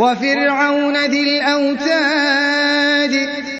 وفرعون ذي الأوتاد